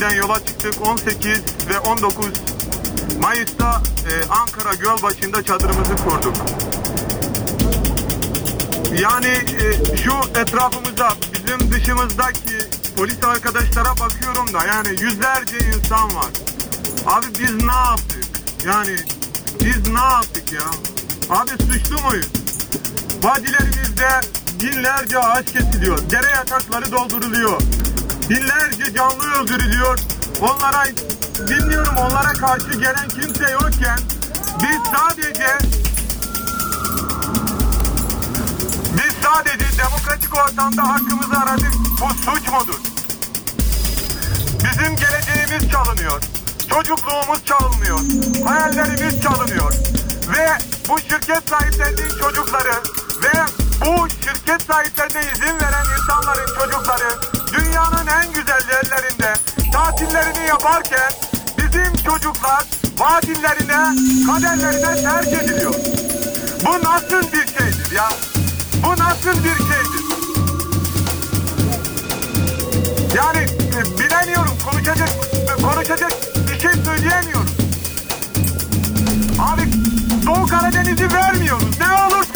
Mersin'den yola çıktık. 18 ve 19 Mayıs'ta e, Ankara Gölbaşı'nda çadırımızı kurduk. Yani e, şu etrafımızda bizim dışımızdaki polis arkadaşlara bakıyorum da yani yüzlerce insan var. Abi biz ne yaptık? Yani biz ne yaptık ya? Abi suçlu muyuz? Vadilerimizde binlerce ağaç kesiliyor. Dere yatakları dolduruluyor. Binlerce canlı öldürülüyor. Onlara bilmiyorum onlara karşı gelen kimse yokken biz sadece biz sadece demokratik ortamda hakkımızı aradık. Bu suç mudur? Bizim geleceğimiz çalınıyor. Çocukluğumuz çalınıyor. Hayallerimiz çalınıyor. Ve bu şirket sahiplerinin çocukları ve bu şirket sahiplerine izin veren insanların çocukları dünyanın en güzel yerlerinde tatillerini yaparken bizim çocuklar vadillerine, kaderlerine terk ediliyor. Bu nasıl bir şeydir ya? Bu nasıl bir şeydir? Yani e, bilemiyorum konuşacak konuşacak bir şey söyleyemiyorum. Abi Doğu Karadeniz'i vermiyoruz. Ne olursa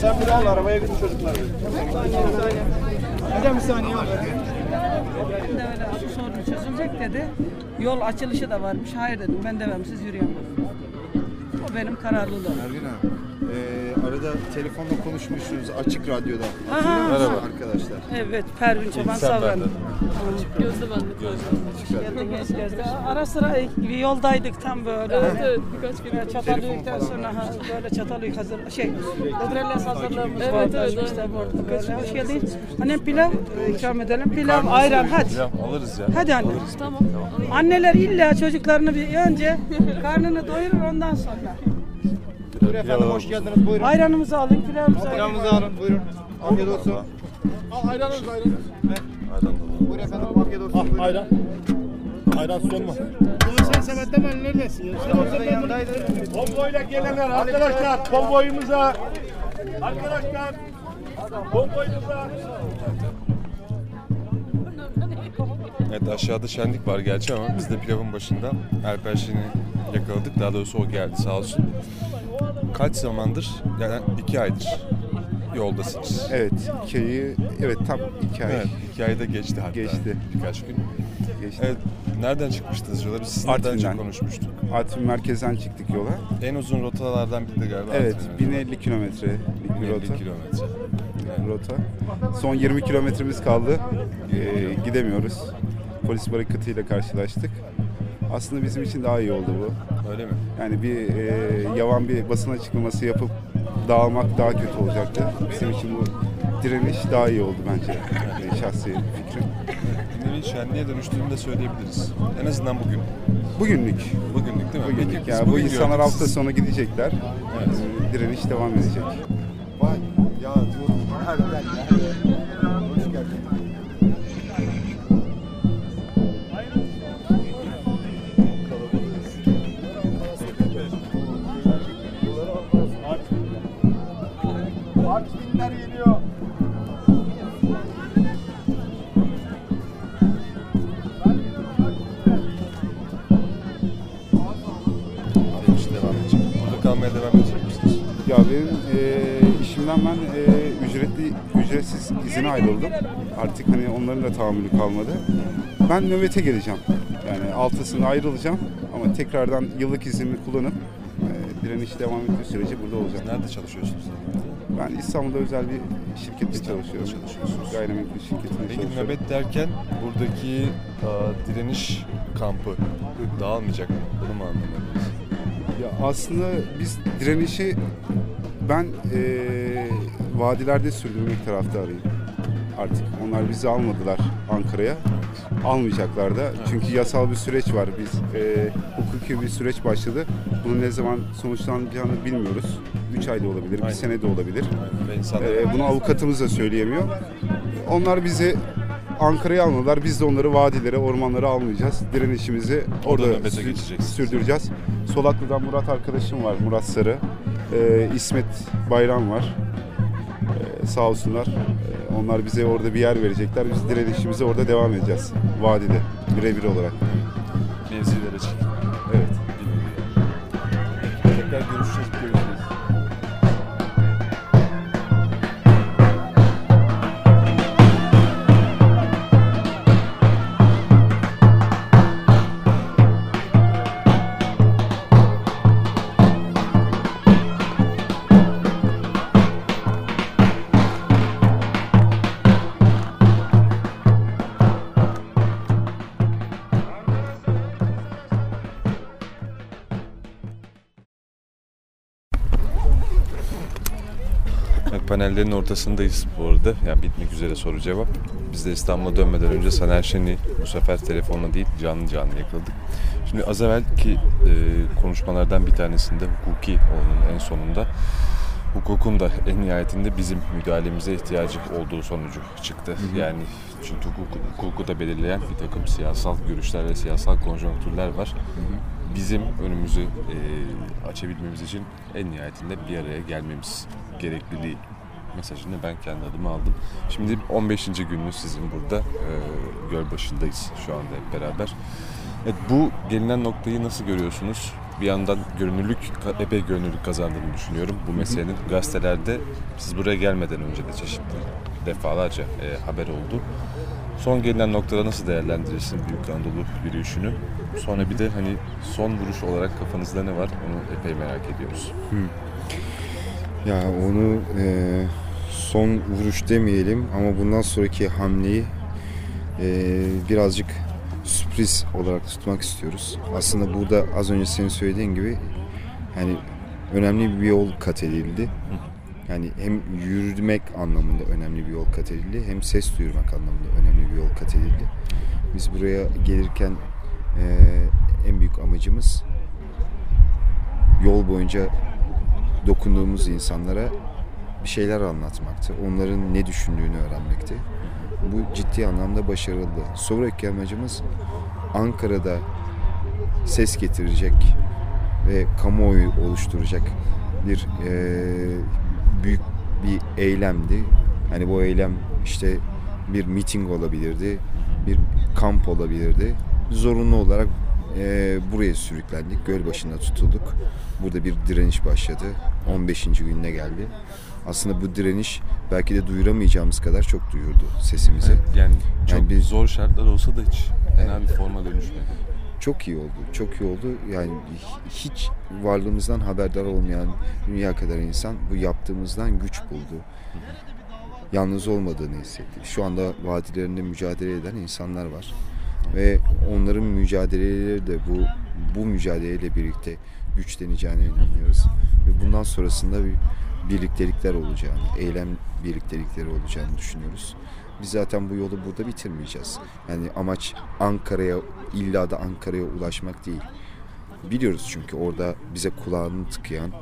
Sen bir al arabaya gidin çocuklar. Hocam bir saniye var. Ben de öyle su sorunu çözülecek dedi. Yol açılışı da varmış. Hayır dedim ben demem siz yürüyemem. O benim kararlılığım. Ergin abi. Arada telefonla konuşmuşsunuz açık radyoda. Aha. Merhaba arkadaşlar. Evet Pervin Çoban Savran. Gözde ben Geldiniz Gözde. Ara sıra yoldaydık tam böyle. Evet evet birkaç gün. Çatalhöyük'ten sonra ha, böyle Çatalhöyük hazır şey Ödrelles hazırlığımız evet, vardı. Evet, işte burada böyle. Hoş geldin. Annem pilav e, ikram edelim. Pilav, ayran hadi. Alırız ya. Hadi anne. Tamam. Anneler illa çocuklarını bir önce karnını doyurur ondan sonra. Buyurun efendim hoş geldiniz. Buyurun. Ayranımızı alın, pilavımızı alın. Pilavınızı alın. Buyurun. Afiyet olsun. Al ayranınız ayranınız. Buyurun efendim afiyet olsun. Buyurun. Ayran. Ayran sonma. Sen sebetten ben neredesin ya? Sen orada yanındaydın. Konvoyla gelenler arkadaşlar konvoyumuza arkadaşlar konvoyumuza Evet aşağıda şenlik var gerçi ama biz de pilavın başında Alper Şen'i yakaladık. Daha doğrusu o geldi sağ olsun. Kaç zamandır? Yani iki aydır yoldasınız. Evet, hikayeyi, evet tam hikaye Evet, iki ayda geçti hatta. Geçti. Birkaç gün. geçti. Evet, nereden çıkmıştınız yola? Biz sizinle daha önce konuşmuştuk. Artvin merkezden çıktık yola. En uzun rotalardan biri de galiba Evet, Artvin. 1050 kilometrelik bir 1050 rota. kilometre. rota. Son 20 kilometremiz kaldı. Ee, gidemiyoruz. Polis barikatıyla karşılaştık. Aslında bizim için daha iyi oldu bu. Öyle mi? Yani bir e, yavan bir basın açıklaması yapıp dağılmak daha kötü olacaktı. Bizim için bu direniş daha iyi oldu bence. E, şahsi fikrim. Nevi şenliğe dönüştüğünü de söyleyebiliriz. En azından bugün. Bugünlük. Bugünlük değil mi? Bugünlük. Peki, Yani bu insanlar hafta sonu gidecekler. Evet. Direniş devam edecek. Ayrıldım. Artık hani onların da tahammülü kalmadı. Ben nöbete geleceğim. Yani altısında ayrılacağım ama tekrardan yıllık iznimi kullanıp e, direniş devam ettiği sürece burada olacağım. Nerede çalışıyorsunuz? Ben İstanbul'da özel bir şirkette İstanbul'da çalışıyorum. çalışıyorsunuz. Gayrimenkul şirketinde Peki çalışıyorum. nöbet derken buradaki a, direniş kampı dağılmayacak mı? Bunu mu anlamalıyız? Ya aslında biz direnişi ben eee vadilerde sürdürmek taraftarıyım. Artık onlar bizi almadılar Ankara'ya. Almayacaklar da. Çünkü yasal bir süreç var. Biz eee hukuki bir süreç başladı. Bunun ne zaman sonuçlanacağını bilmiyoruz. 3 ayda olabilir, bir Aynen. sene de olabilir. Eee, bunu avukatımız da söyleyemiyor. Onlar bizi Ankara'ya almadılar. Biz de onları vadilere, ormanlara almayacağız. Direnişimizi Orada orada nöbete sü- geçeceksiniz. sürdüreceğiz. Solaklı'dan Murat arkadaşım var, Murat Sarı. Ee, İsmet Bayram var. Ee, sağ olsunlar. Ee, onlar bize orada bir yer verecekler. Biz direnişimize orada devam edeceğiz. Vadide, birebir olarak. Panellerin ortasındayız bu arada. Yani bitmek üzere soru cevap. Biz de İstanbul'a dönmeden önce Saner Şen'i bu sefer telefonla değil canlı canlı yakaladık. Şimdi az evvelki e, konuşmalardan bir tanesinde hukuki olanın en sonunda hukukun da en nihayetinde bizim müdahalemize ihtiyacı olduğu sonucu çıktı. Yani çünkü hukuk, hukuku da belirleyen bir takım siyasal görüşler ve siyasal konjonktürler var. Bizim önümüzü e, açabilmemiz için en nihayetinde bir araya gelmemiz gerekliliği mesajını ben kendi adıma aldım. Şimdi 15. gününüz sizin burada e, göl başındayız şu anda hep beraber. Evet, bu gelinen noktayı nasıl görüyorsunuz? Bir yandan görünürlük, epey görünürlük kazandığını düşünüyorum bu meselenin. Gazetelerde siz buraya gelmeden önce de çeşitli defalarca e, haber oldu. Son gelinen noktada nasıl değerlendirirsin Büyük Anadolu yürüyüşünü? Sonra bir de hani son vuruş olarak kafanızda ne var onu epey merak ediyoruz. Ya onu e, son vuruş demeyelim ama bundan sonraki hamleyi e, birazcık sürpriz olarak tutmak istiyoruz. Aslında burada az önce senin söylediğin gibi yani önemli bir yol kat edildi. Yani hem yürümek anlamında önemli bir yol kat edildi hem ses duyurmak anlamında önemli bir yol kat edildi. Biz buraya gelirken e, en büyük amacımız yol boyunca dokunduğumuz insanlara bir şeyler anlatmaktı. Onların ne düşündüğünü öğrenmekti. Bu ciddi anlamda başarılı. Sonraki amacımız Ankara'da ses getirecek ve kamuoyu oluşturacak bir eee, büyük bir eylemdi. Hani bu eylem işte bir miting olabilirdi, bir kamp olabilirdi. Zorunlu olarak eee, buraya sürüklendik, göl başında tutulduk. Burada bir direniş başladı. 15. gününe geldi. Aslında bu direniş belki de duyuramayacağımız kadar çok duyurdu sesimizi. Evet, yani çok Yani biz- zor şartlar olsa da hiç fena bir forma dönüşmedi. Çok iyi oldu. Çok iyi oldu. Yani hiç varlığımızdan haberdar olmayan dünya kadar insan bu yaptığımızdan güç buldu. Yalnız olmadığını hissetti. Şu anda vadilerinde mücadele eden insanlar var. Ve onların mücadeleleri de bu bu mücadeleyle birlikte güçleneceğine inanıyoruz. Ve bundan sonrasında bir birliktelikler olacağını, eylem birliktelikleri olacağını düşünüyoruz. Biz zaten bu yolu burada bitirmeyeceğiz. Yani amaç Ankara'ya, illa da Ankara'ya ulaşmak değil. Biliyoruz çünkü orada bize kulağını tıkayan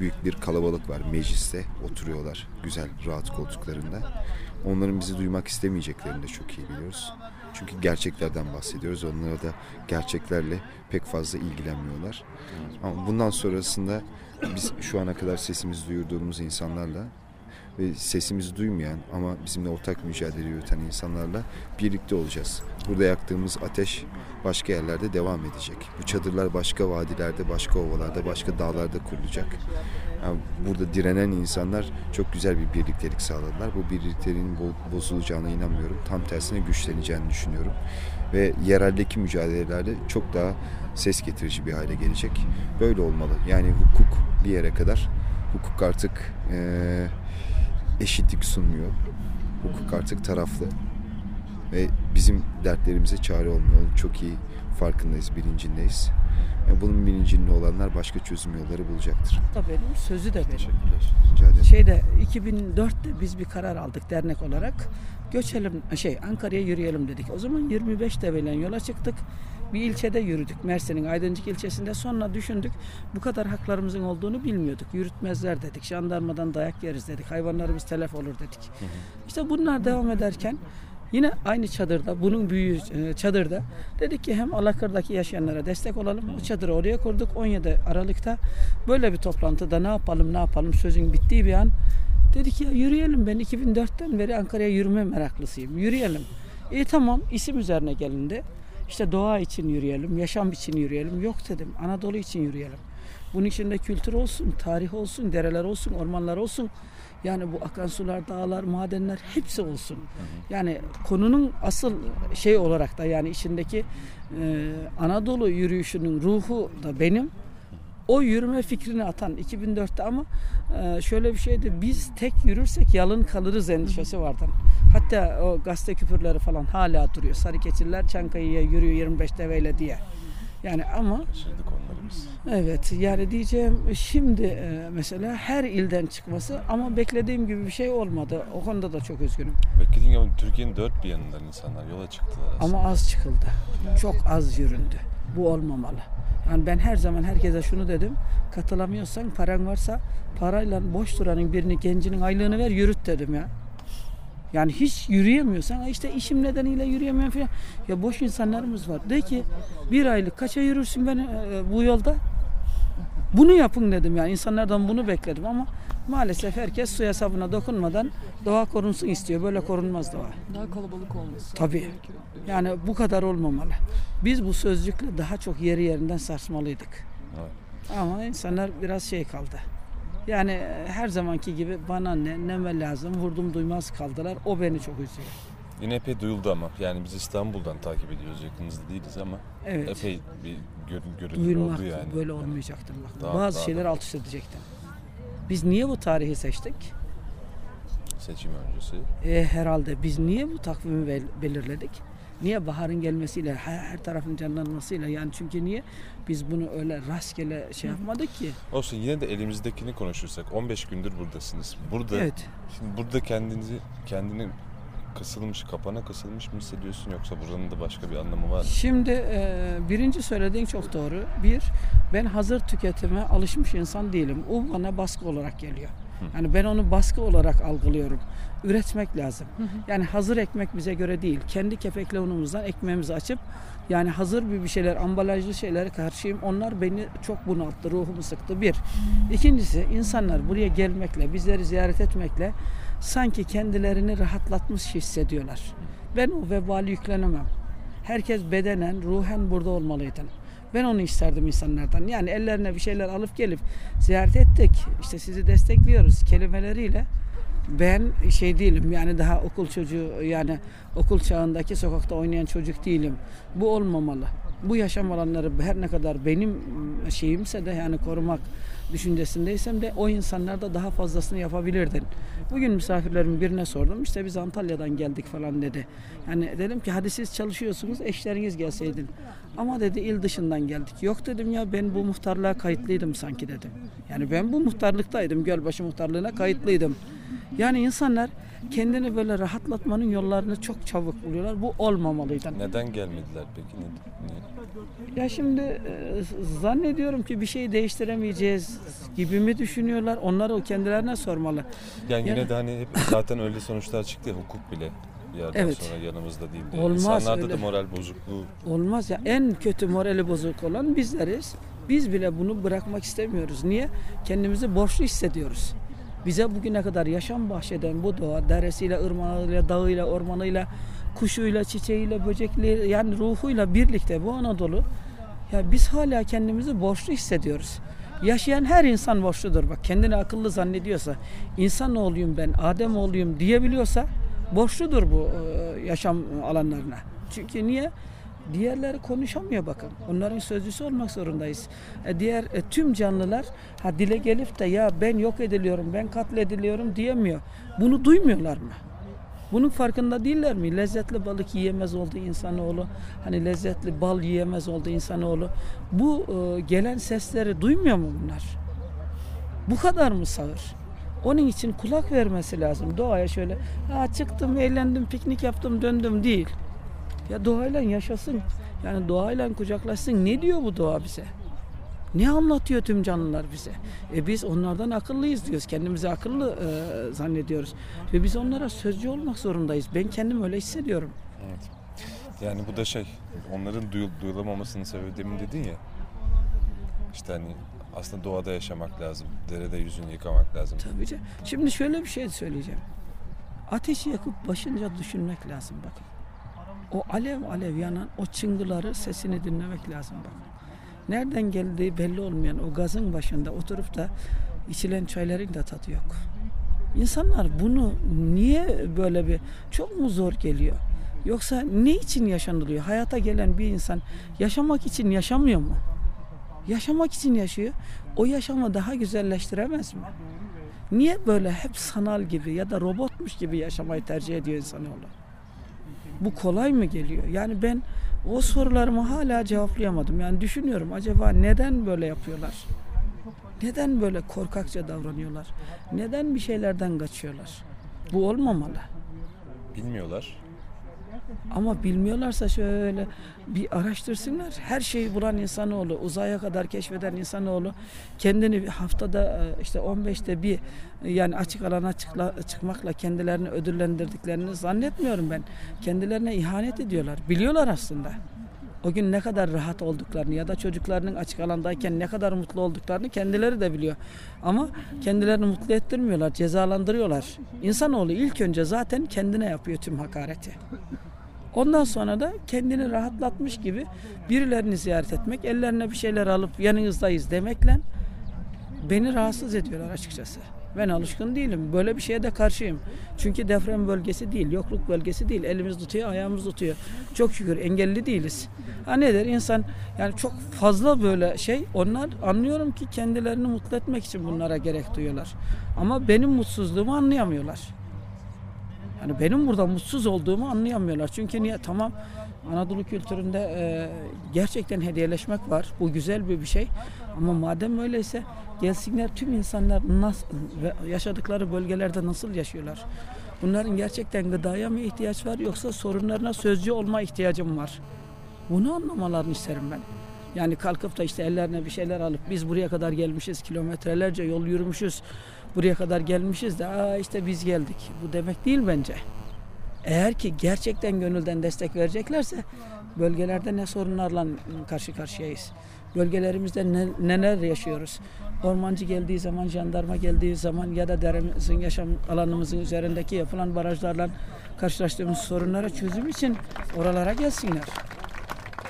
büyük bir kalabalık var mecliste oturuyorlar güzel rahat koltuklarında. Onların bizi duymak istemeyeceklerini de çok iyi biliyoruz. Çünkü gerçeklerden bahsediyoruz. Onlara da gerçeklerle pek fazla ilgilenmiyorlar. Ama bundan sonrasında biz şu ana kadar sesimizi duyurduğumuz insanlarla ve sesimizi duymayan ama bizimle ortak mücadele yürüten insanlarla birlikte olacağız. Burada yaktığımız ateş başka yerlerde devam edecek. Bu çadırlar başka vadilerde, başka ovalarda, başka dağlarda kurulacak. Yani burada direnen insanlar çok güzel bir birliktelik sağladılar. Bu birlikteliğin bo- bozulacağına inanmıyorum. Tam tersine güçleneceğini düşünüyorum. Ve yereldeki mücadelelerde çok daha ses getirici bir hale gelecek. Böyle olmalı. Yani hukuk bir yere kadar. Hukuk artık eee, eşitlik sunmuyor. Hukuk artık taraflı. Ve bizim dertlerimize çare olmuyor. Çok iyi farkındayız, bilincindeyiz. Yani bunun bilincinde olanlar başka çözüm yolları bulacaktır. Da benim, sözü de benim. Teşekkürler. Rica ederim. Şeyde 2004'te biz bir karar aldık dernek olarak. Göçelim şey Ankara'ya yürüyelim dedik. O zaman 25 deveyle yola çıktık. Bir ilçede yürüdük. Mersin'in Aydıncık ilçesinde. Sonra düşündük. Bu kadar haklarımızın olduğunu bilmiyorduk. Yürütmezler dedik. Jandarmadan dayak yeriz dedik. Hayvanlarımız telef olur dedik. İşte bunlar devam ederken Yine aynı çadırda, bunun büyüğü e, çadırda dedik ki hem Alakır'daki yaşayanlara destek olalım. Bu çadırı oraya kurduk 17 Aralık'ta. Böyle bir toplantıda ne yapalım ne yapalım sözün bittiği bir an dedik ya yürüyelim ben 2004'ten beri Ankara'ya yürüme meraklısıyım. Yürüyelim. İyi tamam isim üzerine gelindi. İşte doğa için yürüyelim, yaşam için yürüyelim. Yok dedim Anadolu için yürüyelim. Bunun içinde kültür olsun, tarih olsun, dereler olsun, ormanlar olsun. Yani bu akan sular, dağlar, madenler hepsi olsun. Yani konunun asıl şey olarak da yani içindeki e, Anadolu yürüyüşünün ruhu da benim. O yürüme fikrini atan 2004'te ama e, şöyle bir şeydi biz tek yürürsek yalın kalırız endişesi vardı. Hatta o gazete küpürleri falan hala duruyor. Sarı keçiler Çankaya'ya yürüyor 25 deveyle diye. Yani ama Kaçırdık onları biz. Evet yani diyeceğim şimdi e, mesela her ilden çıkması ama beklediğim gibi bir şey olmadı. O konuda da çok üzgünüm. Beklediğin gibi Türkiye'nin dört bir yanından insanlar yola çıktılar aslında. Ama az çıkıldı. Çok az yüründü. Bu olmamalı. Yani ben her zaman herkese şunu dedim. Katılamıyorsan paran varsa parayla boş duranın birini gencinin aylığını ver yürüt dedim ya. Yani hiç yürüyemiyorsan "Ha işte işim nedeniyle yürüyemiyorum falan. Ya boş insanlarımız var. De ki bir aylık kaça yürürsün ben e, bu yolda? Bunu yapın dedim ya. İnsanlardan bunu bekledim ama maalesef herkes suya sabuna dokunmadan doğa korunsun istiyor. Böyle korunmaz doğa. Daha kalabalık olması. Tabii. Yani bu kadar olmamalı. Biz bu sözcükle daha çok yeri yerinden sarsmalıydık. Evet. Ama insanlar biraz şey kaldı. Yani e, her zamanki gibi bana ne, neme lazım vurdum duymaz kaldılar. O beni çok üzüyor. Yine epey duyuldu ama. Yani biz İstanbul'dan takip ediyoruz. Yakınızda değiliz ama Evet. epey bir görün, görüntü Duyulmak oldu yani. böyle olmayacaktı. Bak. Daha- Bazı daha şeyleri da- alt üst edecektim. Biz niye bu tarihi seçtik? Seçim öncesi. E, herhalde biz niye bu takvimi bel- belirledik? Niye baharın gelmesiyle, her, her tarafın canlanmasıyla yani çünkü niye biz bunu öyle rastgele şey yapmadık ki? Olsun yine de elimizdekini konuşursak 15 gündür buradasınız. Burada Evet. şimdi burada kendinizi kendini kısılmış, kapana kısılmış mı hissediyorsun yoksa buranın da başka bir anlamı var mı? Şimdi e, birinci söylediğin çok doğru. Bir, ben hazır tüketime alışmış insan değilim. O bana baskı olarak geliyor. Yani ben onu baskı olarak algılıyorum. Üretmek lazım. Yani hazır ekmek bize göre değil. Kendi kepekli unumuzdan ekmeğimizi açıp yani hazır bir bir şeyler, ambalajlı şeylere karşıyım. Onlar beni çok bunalttı, ruhumu sıktı. Bir. İkincisi insanlar buraya gelmekle, bizleri ziyaret etmekle sanki kendilerini rahatlatmış hissediyorlar. Ben o vebali yüklenemem. Herkes bedenen, ruhen burada olmalıydın. Ben onu isterdim insanlardan. Yani ellerine bir şeyler alıp gelip ziyaret ettik. İşte sizi destekliyoruz kelimeleriyle. Ben şey değilim yani daha okul çocuğu yani okul çağındaki sokakta oynayan çocuk değilim. Bu olmamalı. Bu yaşam alanları her ne kadar benim şeyimse de yani korumak düşüncesindeysem de o insanlar da daha fazlasını yapabilirdin. Bugün misafirlerimin birine sordum. İşte biz Antalya'dan geldik falan dedi. Yani dedim ki hadi siz çalışıyorsunuz eşleriniz gelseydin. Ama dedi il dışından geldik. Yok dedim ya ben bu muhtarlığa kayıtlıydım sanki dedim. Yani ben bu muhtarlıktaydım. Gölbaşı muhtarlığına kayıtlıydım. Yani insanlar kendini böyle rahatlatmanın yollarını çok çabuk buluyorlar. Bu olmamalıydı. Neden gelmediler peki? Niye? Ya şimdi e, zannediyorum ki bir şey değiştiremeyeceğiz gibi mi düşünüyorlar? Onlar o kendilerine sormalı. Yani yine Ya- de hani hep zaten öyle sonuçlar çıktı hukuk bile yerden Evet. sonra yanımızda değil diye. Olmaz İnsanlarda öyle. da moral bozukluğu Olmaz ya en kötü morali bozuk olan bizleriz. Biz bile bunu bırakmak istemiyoruz. Niye? Kendimizi borçlu hissediyoruz. Bize bugüne kadar yaşam bahşeden bu doğa deresiyle, ırmağıyla, dağıyla, ormanıyla kuşuyla, çiçeğiyle, böcekli yani ruhuyla birlikte bu Anadolu ya biz hala kendimizi borçlu hissediyoruz. Yaşayan her insan borçludur. Bak kendini akıllı zannediyorsa, insan oğluyum ben, Adem oğluyum diyebiliyorsa borçludur bu yaşam alanlarına. Çünkü niye? Diğerleri konuşamıyor bakın. Onların sözcüsü olmak zorundayız. E, diğer e, tüm canlılar ha dile gelip de ya ben yok ediliyorum, ben katlediliyorum diyemiyor. Bunu duymuyorlar mı? Bunun farkında değiller mi? Lezzetli balık yiyemez oldu insanoğlu. Hani lezzetli bal yiyemez oldu insanoğlu. Bu e, gelen sesleri duymuyor mu bunlar? Bu kadar mı sağır? Onun için kulak vermesi lazım. Doğaya şöyle ha çıktım, eğlendim, piknik yaptım, döndüm değil. Ya doğayla yaşasın. Yani doğayla kucaklaşsın. Ne diyor bu doğa bize? Ne anlatıyor tüm canlılar bize? E biz onlardan akıllıyız diyoruz. Kendimizi akıllı e, zannediyoruz. Ve biz onlara sözcü olmak zorundayız. Ben kendim öyle hissediyorum. Evet. Yani bu da şey, onların duyul, duyulamamasının sebebi demin dedin ya. İşte hani aslında doğada yaşamak lazım. Derede yüzünü yıkamak lazım. Tabii ki. Şimdi şöyle bir şey söyleyeceğim. Ateşi yakıp başınca düşünmek lazım bakın. O alev alev yanan o çıngıları sesini dinlemek lazım bakın. Nereden geldiği belli olmayan o gazın başında oturup da içilen çayların da tadı yok. İnsanlar bunu niye böyle bir çok mu zor geliyor? Yoksa ne için yaşanılıyor? Hayata gelen bir insan yaşamak için yaşamıyor mu? Yaşamak için yaşıyor. O yaşamı daha güzelleştiremez mi? Niye böyle hep sanal gibi ya da robotmuş gibi yaşamayı tercih ediyor insanoğlu? Bu kolay mı geliyor? Yani ben o sorularımı hala cevaplayamadım. Yani düşünüyorum acaba neden böyle yapıyorlar? Neden böyle korkakça davranıyorlar? Neden bir şeylerden kaçıyorlar? Bu olmamalı. Bilmiyorlar. Ama bilmiyorlarsa şöyle bir araştırsınlar. Her şeyi bulan insanoğlu, uzaya kadar keşfeden insanoğlu kendini haftada e, işte 15'te bir yani açık alana çıkla, çıkmakla kendilerini ödüllendirdiklerini zannetmiyorum ben. Kendilerine ihanet ediyorlar. Biliyorlar aslında. O gün ne kadar rahat olduklarını ya da çocuklarının açık alandayken ne kadar mutlu olduklarını kendileri de biliyor. Ama kendilerini mutlu ettirmiyorlar, cezalandırıyorlar. İnsanoğlu ilk önce zaten kendine yapıyor tüm hakareti. Ondan sonra da kendini rahatlatmış gibi birilerini ziyaret etmek, ellerine bir şeyler alıp yanınızdayız demekle beni rahatsız ediyorlar açıkçası. Ben alışkın değilim. Böyle bir şeye de karşıyım. Çünkü deprem bölgesi değil, yokluk bölgesi değil. Elimiz tutuyor, ayağımız tutuyor. Çok şükür engelli değiliz. Ha nedir? İnsan yani çok fazla böyle şey. Onlar anlıyorum ki kendilerini mutlu etmek için bunlara gerek duyuyorlar. Ama benim mutsuzluğumu anlayamıyorlar. Yani benim burada mutsuz olduğumu anlayamıyorlar. Çünkü niye? Tamam Anadolu kültüründe e, gerçekten hediyeleşmek var. Bu güzel bir bir şey. Ama madem öyleyse gelsinler tüm insanlar nasıl yaşadıkları bölgelerde nasıl yaşıyorlar? Bunların gerçekten gıdaya mı ihtiyaç var yoksa sorunlarına sözcü olma ihtiyacım var? Bunu anlamalarını isterim ben. Yani kalkıp da işte ellerine bir şeyler alıp biz buraya kadar gelmişiz, kilometrelerce yol yürümüşüz, buraya kadar gelmişiz de aa işte biz geldik. Bu demek değil bence. Eğer ki gerçekten gönülden destek vereceklerse bölgelerde ne sorunlarla karşı karşıyayız. Bölgelerimizde ne, neler yaşıyoruz. Ormancı geldiği zaman, jandarma geldiği zaman ya da deremizin yaşam alanımızın üzerindeki yapılan barajlarla karşılaştığımız sorunlara çözüm için oralara gelsinler.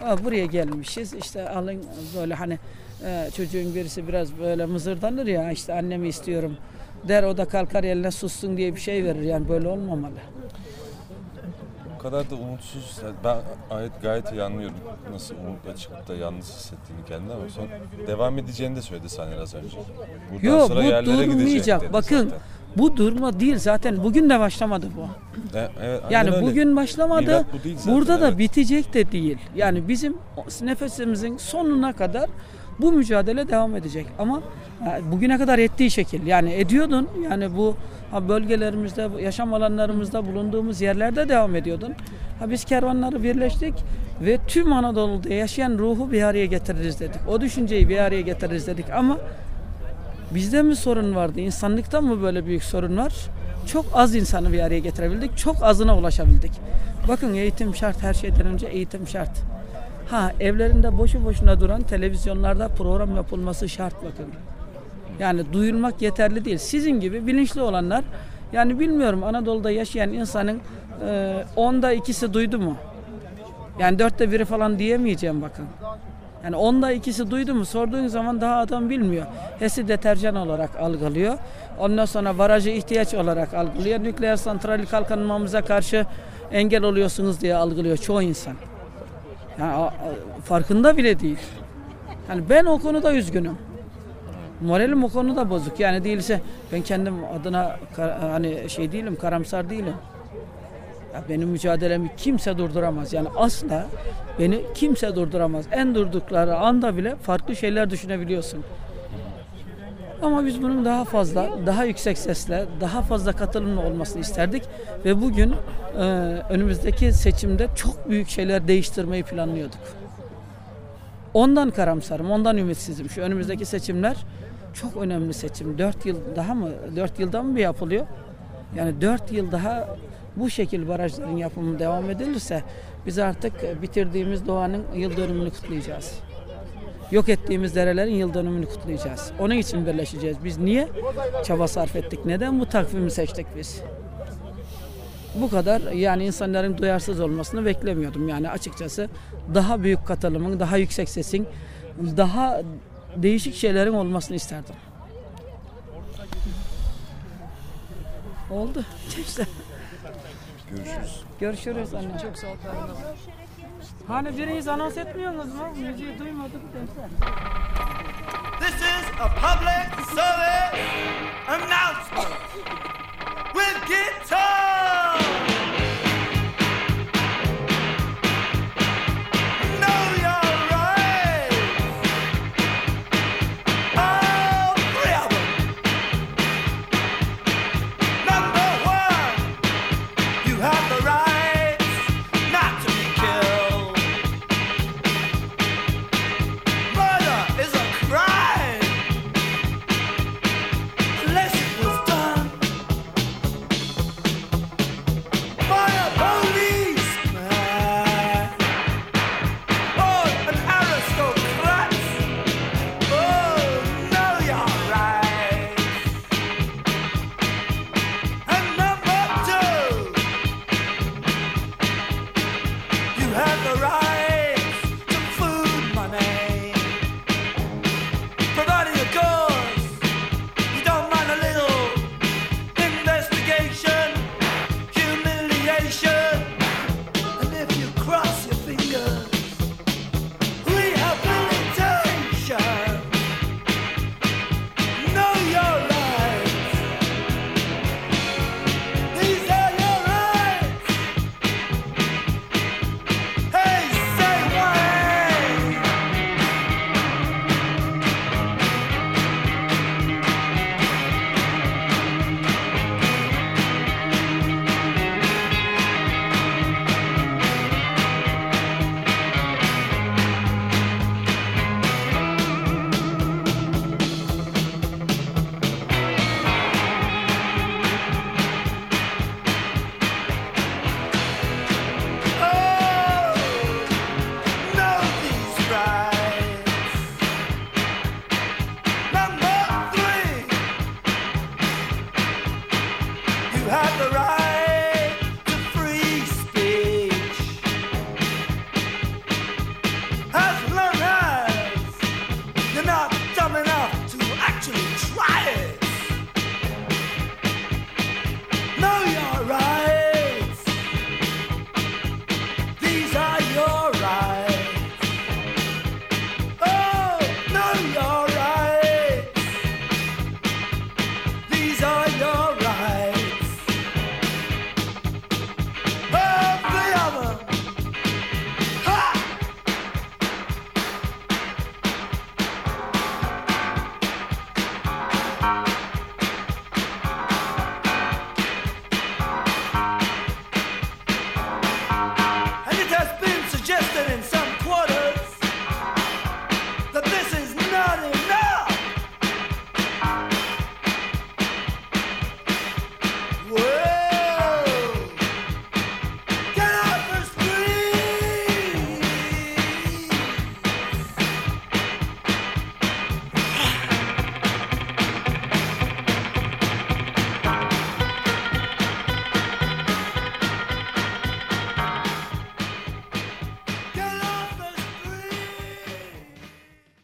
Aa, buraya gelmişiz işte alın böyle hani e, çocuğun birisi biraz böyle mızırdanır ya işte annemi istiyorum der o da kalkar eline sussun diye bir şey verir yani böyle olmamalı. O kadar da umutsuz. Ben gayet, gayet iyi anlıyorum nasıl umutla çıkıp da yalnız hissettiğini kendine ama son devam edeceğini de söyledi Saner az önce. Buradan Yok sonra bu yerlere durmayacak. Bakın zaten. bu durma değil zaten bugün de başlamadı bu. E, evet, Yani öyle. bugün başlamadı. Milat bu değil zaten, Burada da evet. bitecek de değil. Yani bizim nefesimizin sonuna kadar bu mücadele devam edecek. Ama ha, bugüne kadar ettiği şekil yani ediyordun. Yani bu bölgelerimizde, yaşam alanlarımızda bulunduğumuz yerlerde devam ediyordun. Ha, biz kervanları birleştik ve tüm Anadolu'da yaşayan ruhu bir araya getiririz dedik. O düşünceyi bir araya getiririz dedik ama Bizde mi sorun vardı? İnsanlıkta mı böyle büyük sorun var? Çok az insanı bir araya getirebildik. Çok azına ulaşabildik. Bakın eğitim şart. Her şeyden önce eğitim şart. Ha evlerinde boşu boşuna duran televizyonlarda program yapılması şart bakın. Yani duyulmak yeterli değil. Sizin gibi bilinçli olanlar yani bilmiyorum Anadolu'da yaşayan insanın e, onda ikisi duydu mu? Yani dörtte biri falan diyemeyeceğim bakın. Yani onda ikisi duydu mu sorduğun zaman daha adam bilmiyor. HES'i deterjan olarak algılıyor. Ondan sonra barajı ihtiyaç olarak algılıyor. Nükleer santrali kalkınmamıza karşı engel oluyorsunuz diye algılıyor çoğu insan. Yani farkında bile değil. Yani ben o konuda üzgünüm. Moralim o konuda bozuk. Yani değilse ben kendim adına hani şey değilim, karamsar değilim. Ya benim mücadelemi kimse durduramaz. Yani asla beni kimse durduramaz. En durdukları anda bile farklı şeyler düşünebiliyorsun. Ama biz bunun daha fazla, daha yüksek sesle, daha fazla katılımlı olmasını isterdik. Ve bugün e, önümüzdeki seçimde çok büyük şeyler değiştirmeyi planlıyorduk. Ondan karamsarım, ondan ümitsizim. Şu önümüzdeki seçimler çok önemli seçim. Dört yıl daha mı, dört yılda mı bir yapılıyor? Yani dört yıl daha bu şekil barajların yapımı devam edilirse biz artık bitirdiğimiz doğanın yıl dönümünü kutlayacağız. Yok ettiğimiz derelerin yıl dönümünü kutlayacağız. Onun için birleşeceğiz. Biz niye çaba sarf ettik? Neden bu takvimi seçtik biz? Bu kadar yani insanların duyarsız olmasını beklemiyordum. Yani açıkçası daha büyük katılımın, daha yüksek sesin, daha değişik şeylerin olmasını isterdim. Oldu. İşte. Görüşürüz. Görüşürüz anne. Çok sağ ol. Hani biriyiz anons etmiyorsunuz mu? Müziği duymadık gençler. This is a public service announcement with guitar.